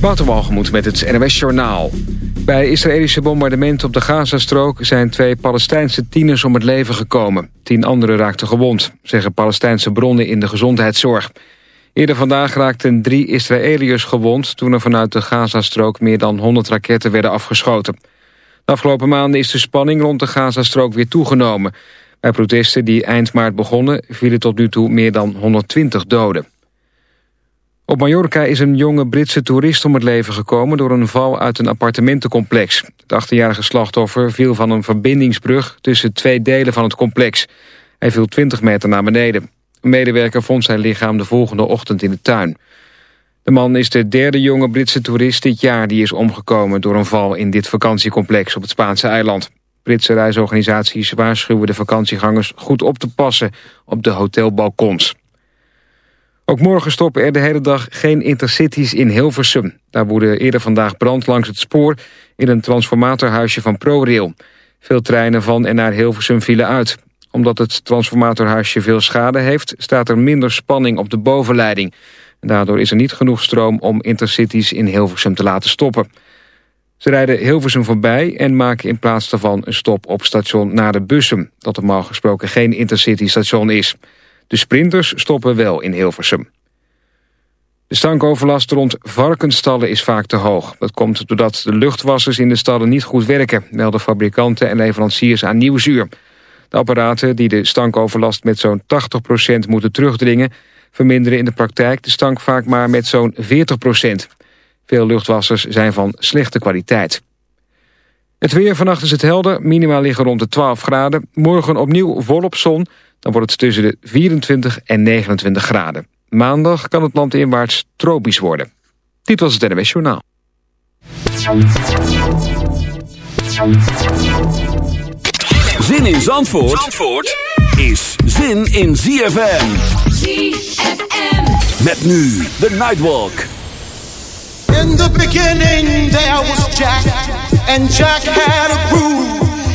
Waterwalgemoed met het NWS Journaal. Bij Israëlische bombardementen op de Gazastrook... zijn twee Palestijnse tieners om het leven gekomen. Tien anderen raakten gewond, zeggen Palestijnse bronnen in de gezondheidszorg. Eerder vandaag raakten drie Israëliërs gewond... toen er vanuit de Gazastrook meer dan 100 raketten werden afgeschoten. De afgelopen maanden is de spanning rond de Gazastrook weer toegenomen. Bij protesten die eind maart begonnen... vielen tot nu toe meer dan 120 doden. Op Mallorca is een jonge Britse toerist om het leven gekomen... door een val uit een appartementencomplex. Het 18-jarige slachtoffer viel van een verbindingsbrug... tussen twee delen van het complex. Hij viel 20 meter naar beneden. Een medewerker vond zijn lichaam de volgende ochtend in de tuin. De man is de derde jonge Britse toerist dit jaar... die is omgekomen door een val in dit vakantiecomplex op het Spaanse eiland. Britse reisorganisaties waarschuwen de vakantiegangers goed op te passen op de hotelbalkons. Ook morgen stoppen er de hele dag geen intercities in Hilversum. Daar woedde eerder vandaag brand langs het spoor in een transformatorhuisje van ProRail. Veel treinen van en naar Hilversum vielen uit. Omdat het transformatorhuisje veel schade heeft, staat er minder spanning op de bovenleiding. Daardoor is er niet genoeg stroom om intercities in Hilversum te laten stoppen. Ze rijden Hilversum voorbij en maken in plaats daarvan een stop op station naar de Bussum, dat normaal gesproken geen intercity station is. De sprinters stoppen wel in Hilversum. De stankoverlast rond varkensstallen is vaak te hoog. Dat komt doordat de luchtwassers in de stallen niet goed werken... melden fabrikanten en leveranciers aan nieuw zuur. De apparaten die de stankoverlast met zo'n 80% moeten terugdringen... verminderen in de praktijk de stank vaak maar met zo'n 40%. Veel luchtwassers zijn van slechte kwaliteit. Het weer vannacht is het helder, minima liggen rond de 12 graden. Morgen opnieuw volop zon... Dan wordt het tussen de 24 en 29 graden. Maandag kan het land inwaarts tropisch worden. Dit was het NWS Journaal. Zin in Zandvoort, Zandvoort is zin in ZFM. ZFM. Met nu de Nightwalk. In the beginning there was Jack. And Jack had a groove.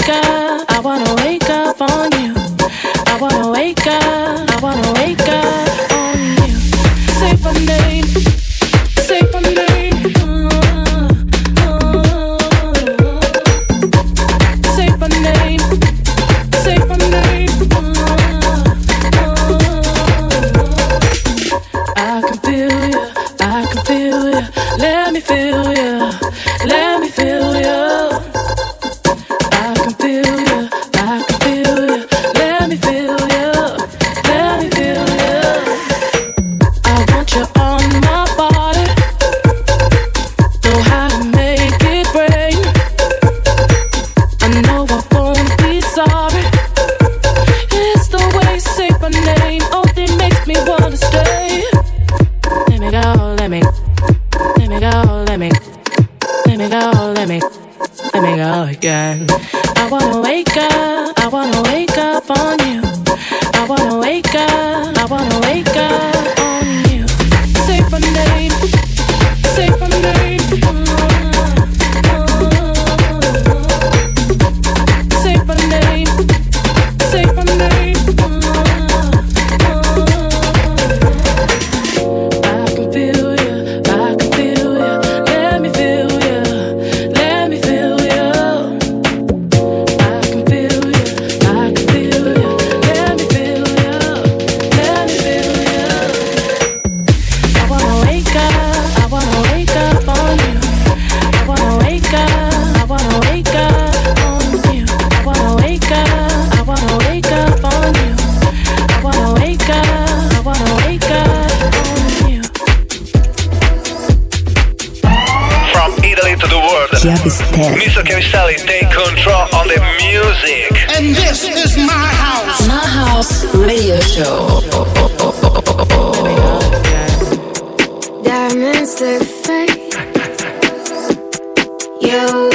Wanna Chiavistelli. Mr. Chiavistelli, take control on the music. And this is my house. My house radio show. Diamonds look fake. Yo.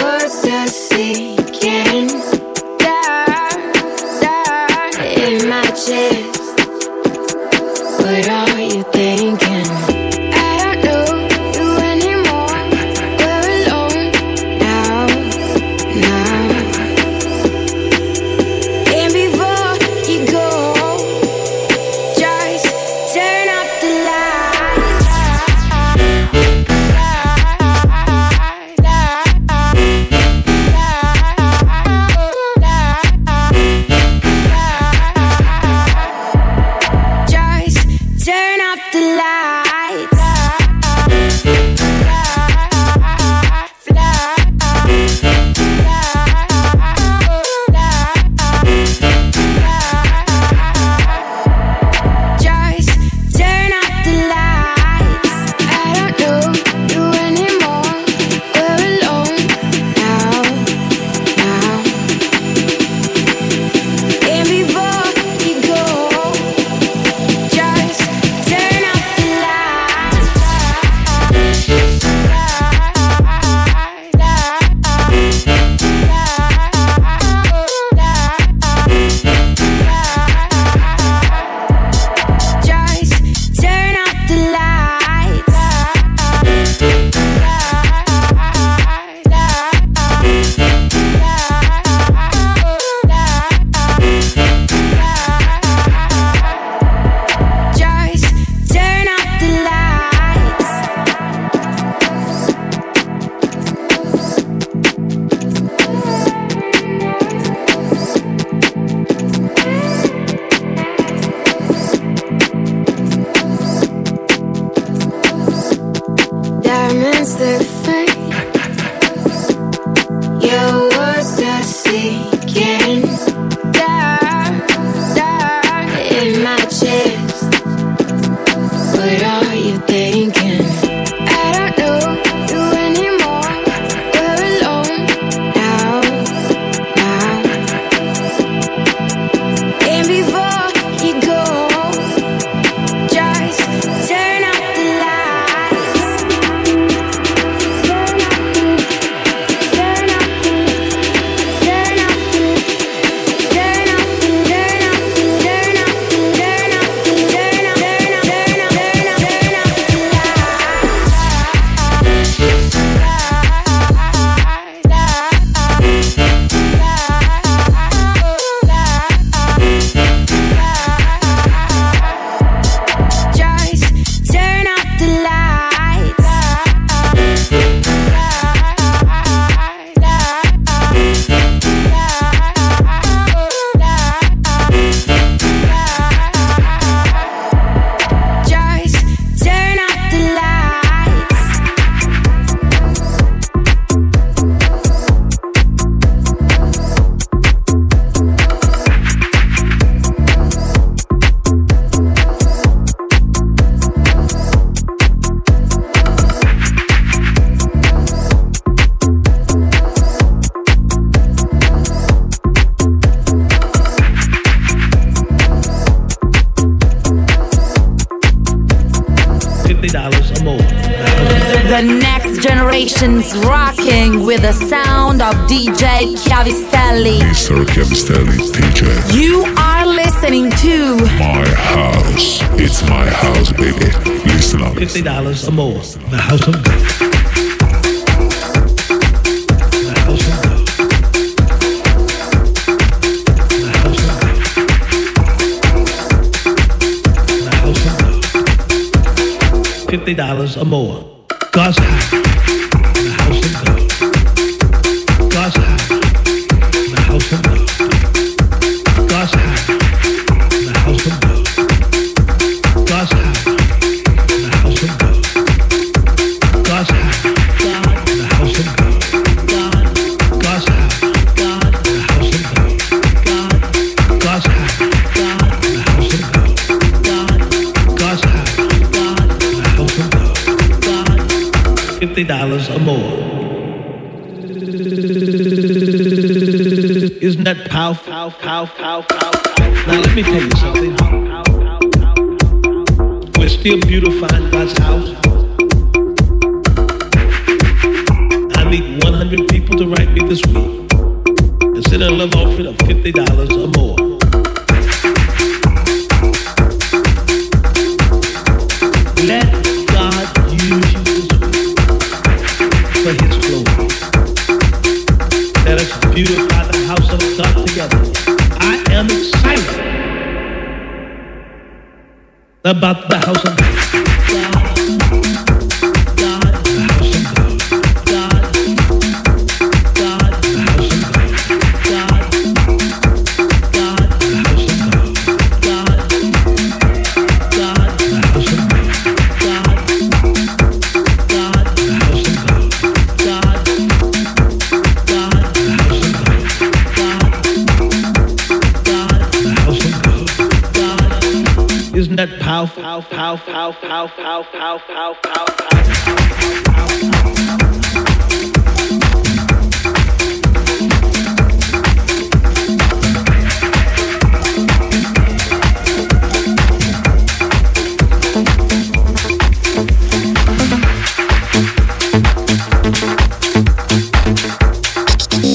sessions rocking with the sound of DJ Chiavistelli. Mr. Chiavistelli, DJ. You are listening to My House. It's my house, baby. Listen up. $50 or more. The House of God. $50 or more. God's house. Hello. Now let me tell you something. We're still beautifying God's house. I need 100 people to write me this week and send a love offering of $50 or more. Let God use this week for His glory. Let us beautify the house of about the house of powerful? Powerful, powerful, powerful, powerful, powerful, powerful.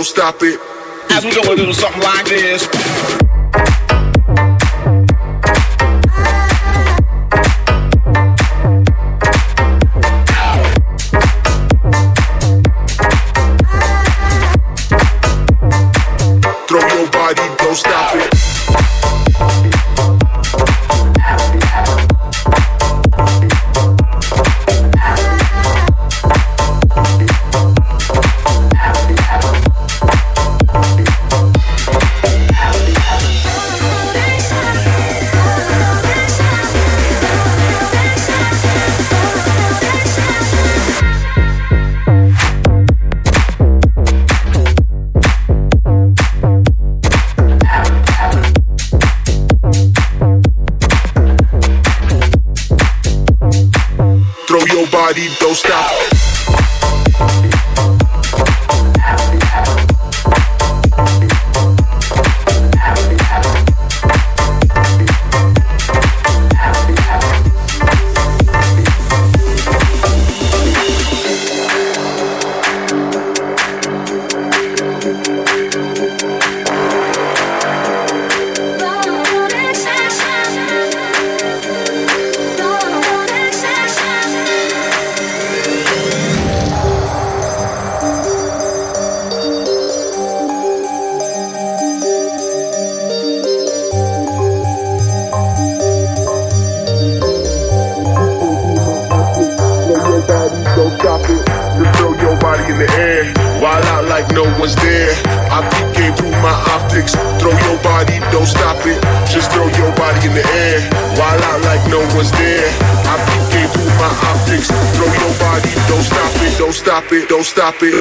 don't stop it.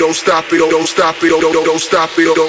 don't stop it, oh, don't stop it, oh, don't, don't stop it, oh, don't.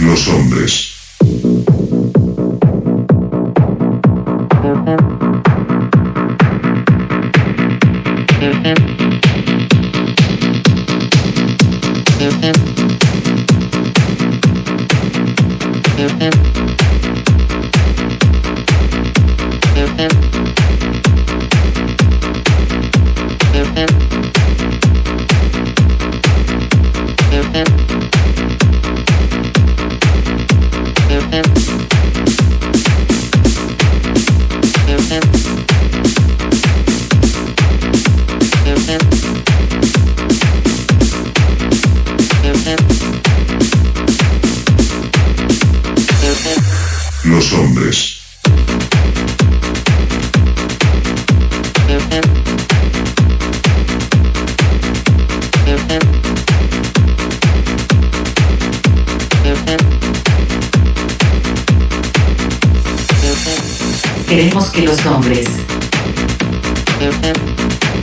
Los Hombres.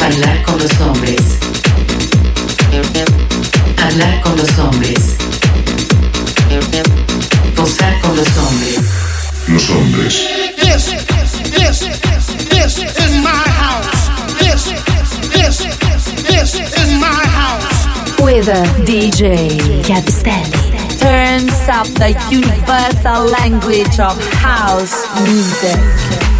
bailar con los hombres, hablar con los hombres, gozar con los hombres. Los Hombres. This, this, this is my house. This, this, this is my house. With a DJ Chiavistelli. Turns up the universal language of house music.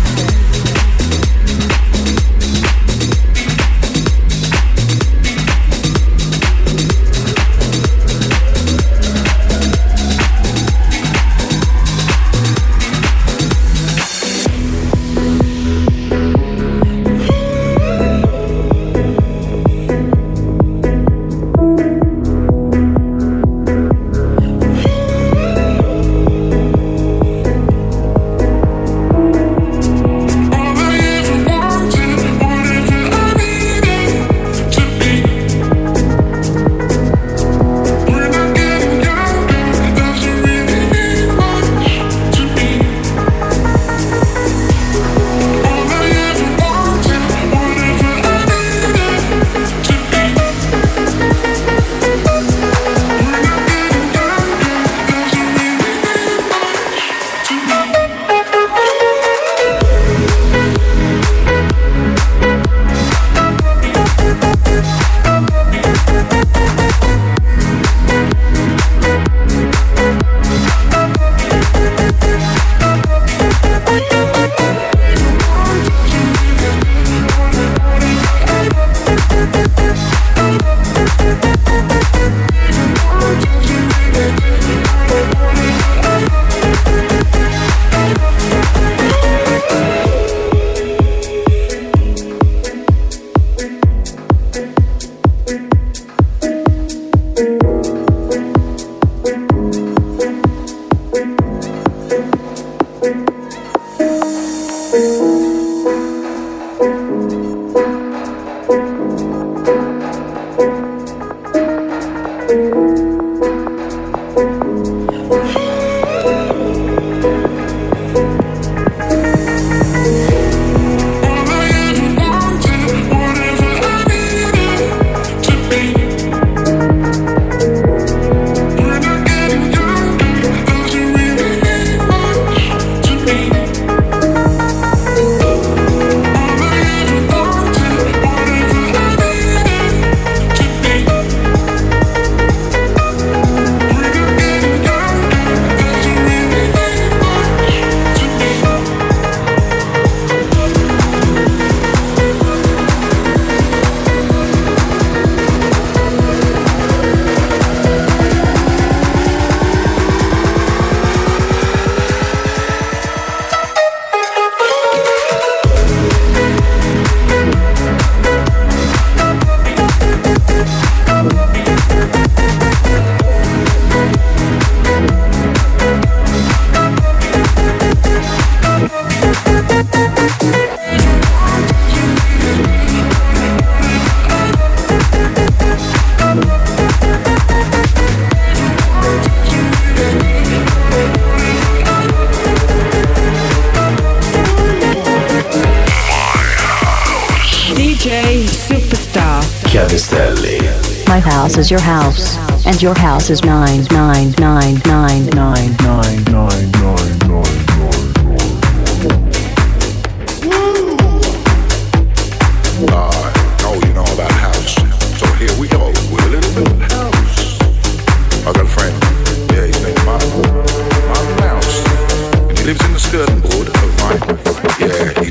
house is your house, and your house is mine, mine, mine, mine, mine, mine, mine, mine, mine.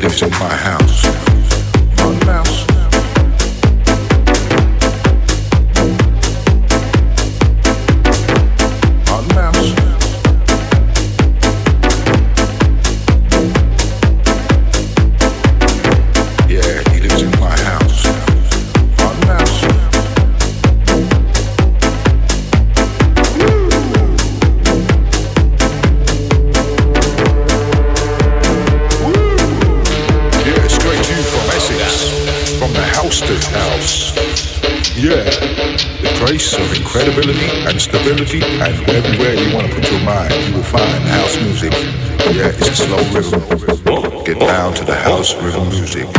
lives in my house. and stability, and everywhere you want to put your mind, you will find house music. Yeah, it's a slow rhythm. Get down to the house rhythm music.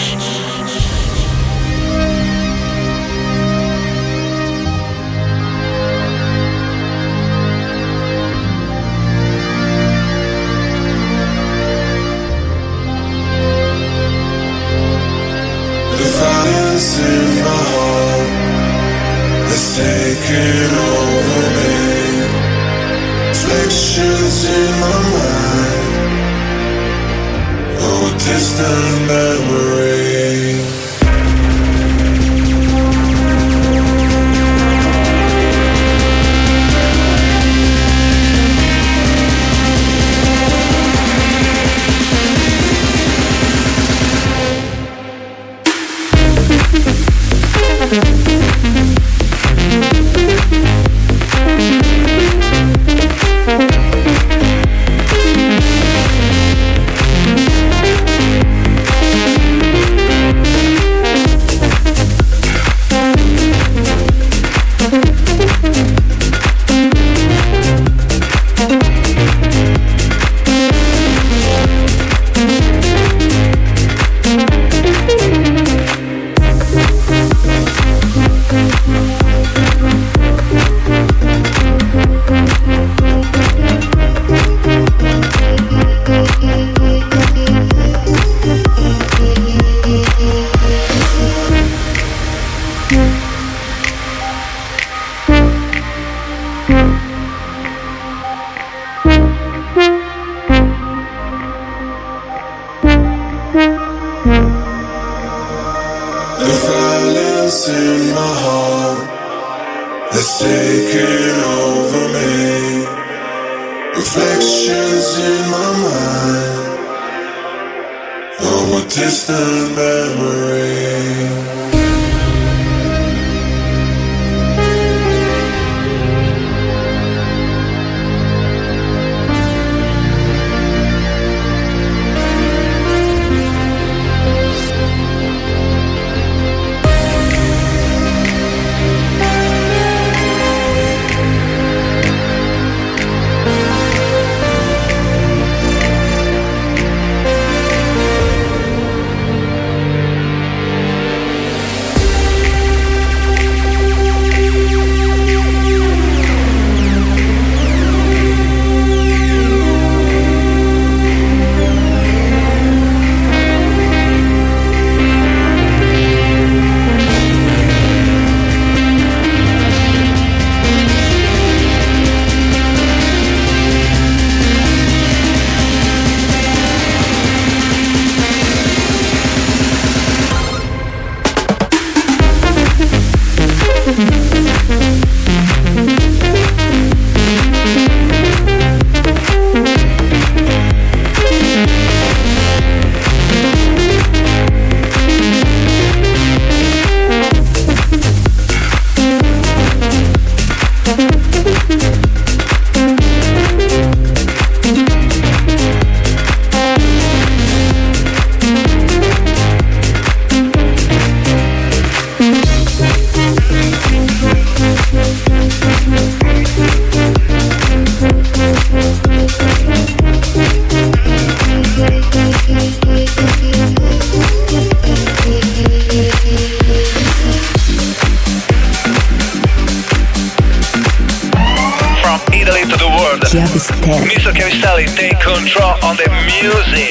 in my heart that's taking over me. Reflections in my mind oh, of a distant memory. Chiavistelli, take control on the music.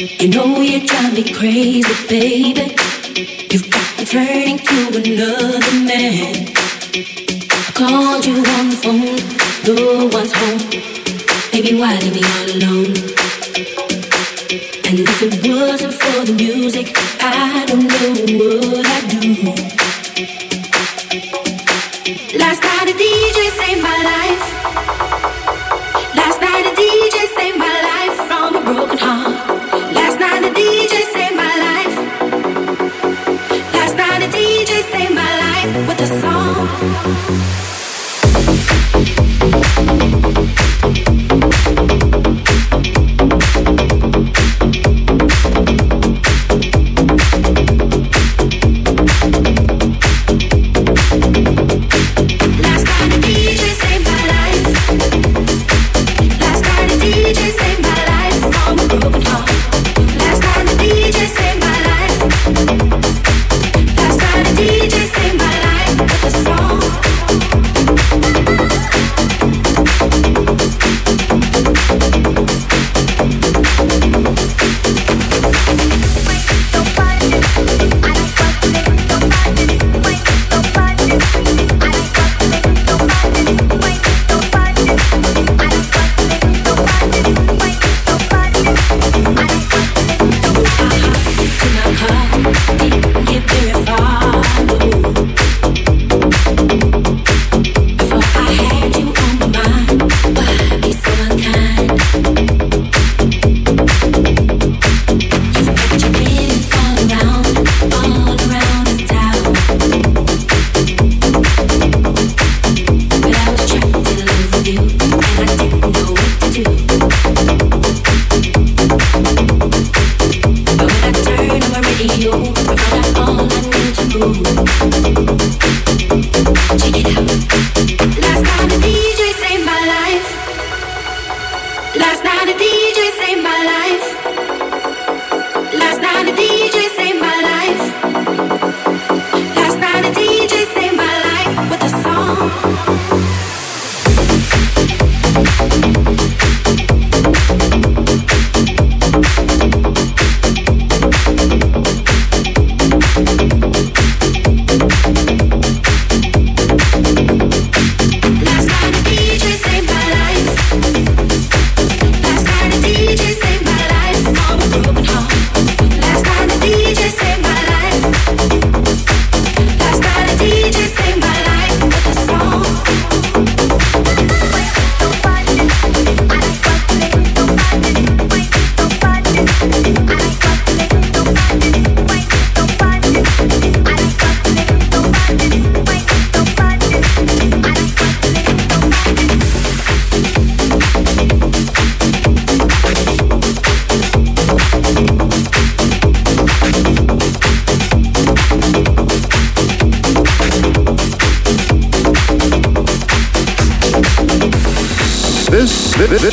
You know you drive me crazy, baby. You've got me turning to another man. I called you on the phone, no one's home. Baby, why leave me all alone? And if it wasn't for the music, I don't know what I'd do. Last night a DJ saved my life. Thank you.